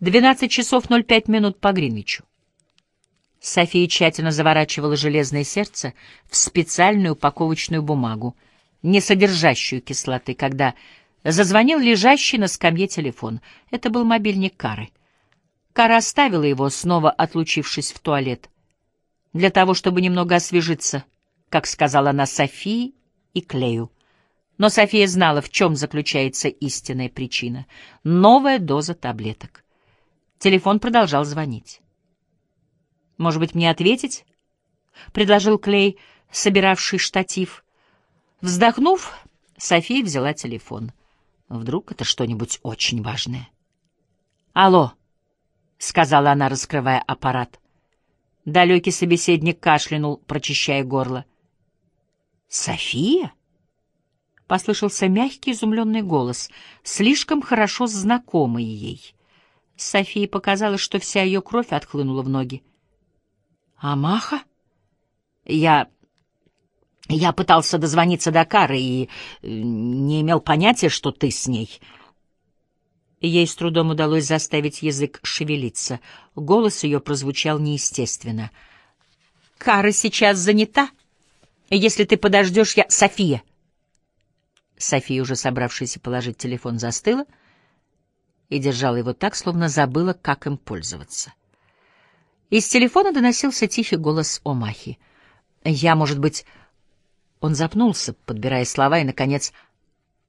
12 часов 05 минут по Гринвичу. София тщательно заворачивала железное сердце в специальную упаковочную бумагу, не содержащую кислоты, когда зазвонил лежащий на скамье телефон. Это был мобильник Кары. Кара оставила его, снова отлучившись в туалет, для того, чтобы немного освежиться, как сказала она Софии и Клею. Но София знала, в чем заключается истинная причина — новая доза таблеток. Телефон продолжал звонить. «Может быть, мне ответить?» — предложил Клей, собиравший штатив. Вздохнув, София взяла телефон. Вдруг это что-нибудь очень важное. «Алло», — сказала она, раскрывая аппарат. Далекий собеседник кашлянул, прочищая горло. «София?» — послышался мягкий изумленный голос, слишком хорошо знакомый ей. Софии показалось, что вся ее кровь отхлынула в ноги. «Амаха?» «Я... я пытался дозвониться до Кары и э, не имел понятия, что ты с ней». Ей с трудом удалось заставить язык шевелиться. Голос ее прозвучал неестественно. «Кара сейчас занята. Если ты подождешь, я... София!» София, уже собравшаяся положить телефон, застыла — и держала его так, словно забыла, как им пользоваться. Из телефона доносился тихий голос Омахи. «Я, может быть...» Он запнулся, подбирая слова, и, наконец,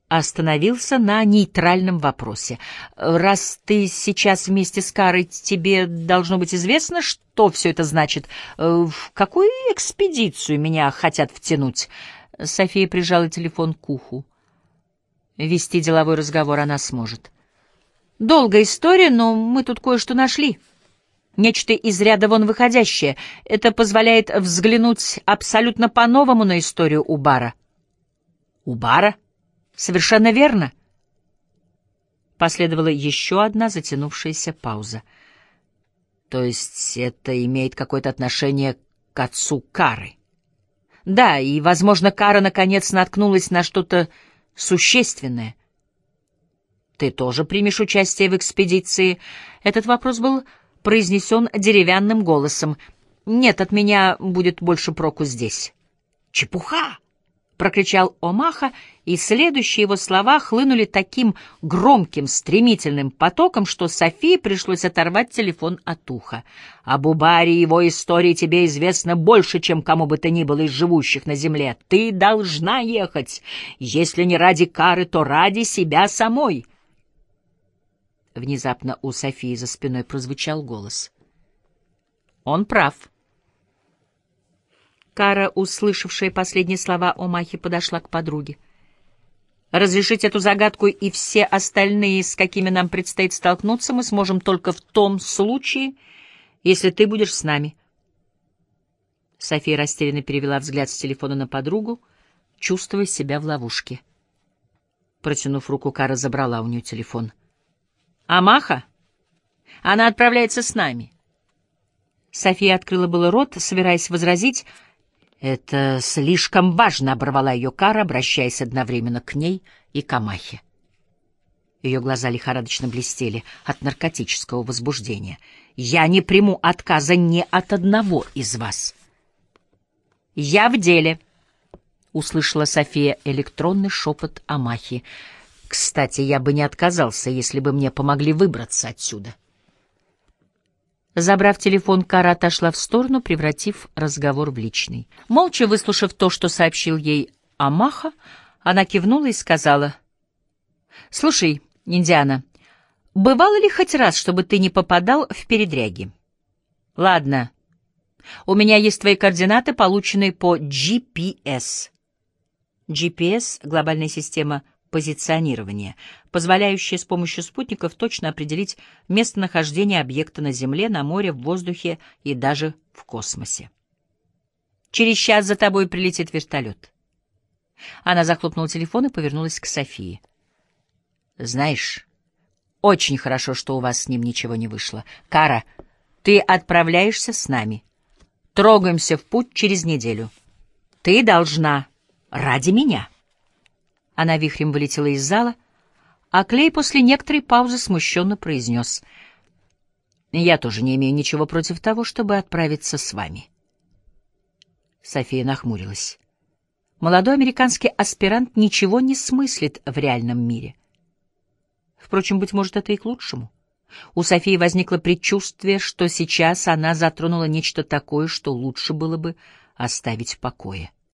остановился на нейтральном вопросе. «Раз ты сейчас вместе с Карой, тебе должно быть известно, что все это значит? В какую экспедицию меня хотят втянуть?» София прижала телефон к уху. Вести деловой разговор она сможет. Долгая история, но мы тут кое-что нашли. Нечто из ряда вон выходящее. Это позволяет взглянуть абсолютно по-новому на историю Убара. Убара? Совершенно верно. Последовала еще одна затянувшаяся пауза. То есть это имеет какое-то отношение к отцу Кары? Да, и, возможно, Кара наконец наткнулась на что-то существенное. Ты тоже примешь участие в экспедиции? Этот вопрос был произнесен деревянным голосом. Нет, от меня будет больше проку здесь. Чепуха! прокричал Омаха, и следующие его слова хлынули таким громким, стремительным потоком, что Софии пришлось оторвать телефон от уха. «Об Убаре его истории тебе известно больше, чем кому бы то ни было из живущих на земле. Ты должна ехать, если не ради кары, то ради себя самой». Внезапно у Софии за спиной прозвучал голос. Он прав. Кара, услышавшая последние слова Омахи, подошла к подруге. Разрешить эту загадку и все остальные, с какими нам предстоит столкнуться, мы сможем только в том случае, если ты будешь с нами. София растерянно перевела взгляд с телефона на подругу, чувствуя себя в ловушке. Протянув руку, Кара забрала у нее телефон — Амаха? Она отправляется с нами. София открыла было рот, собираясь возразить. «Это слишком важно», — оборвала ее Кара, обращаясь одновременно к ней и к Амахе. Ее глаза лихорадочно блестели от наркотического возбуждения. «Я не приму отказа ни от одного из вас». «Я в деле», — услышала София электронный шепот Амахи. Кстати, я бы не отказался, если бы мне помогли выбраться отсюда. Забрав телефон, Кара отошла в сторону, превратив разговор в личный. Молча выслушав то, что сообщил ей Амаха, она кивнула и сказала, «Слушай, Индиана, бывало ли хоть раз, чтобы ты не попадал в передряги?» «Ладно, у меня есть твои координаты, полученные по GPS». GPS — глобальная система позиционирование, позволяющее с помощью спутников точно определить местонахождение объекта на Земле, на море, в воздухе и даже в космосе. «Через час за тобой прилетит вертолет». Она захлопнула телефон и повернулась к Софии. «Знаешь, очень хорошо, что у вас с ним ничего не вышло. Кара, ты отправляешься с нами. Трогаемся в путь через неделю. Ты должна ради меня». Она вихрем вылетела из зала, а Клей после некоторой паузы смущенно произнес. Я тоже не имею ничего против того, чтобы отправиться с вами. София нахмурилась. Молодой американский аспирант ничего не смыслит в реальном мире. Впрочем, быть может, это и к лучшему. У Софии возникло предчувствие, что сейчас она затронула нечто такое, что лучше было бы оставить в покое.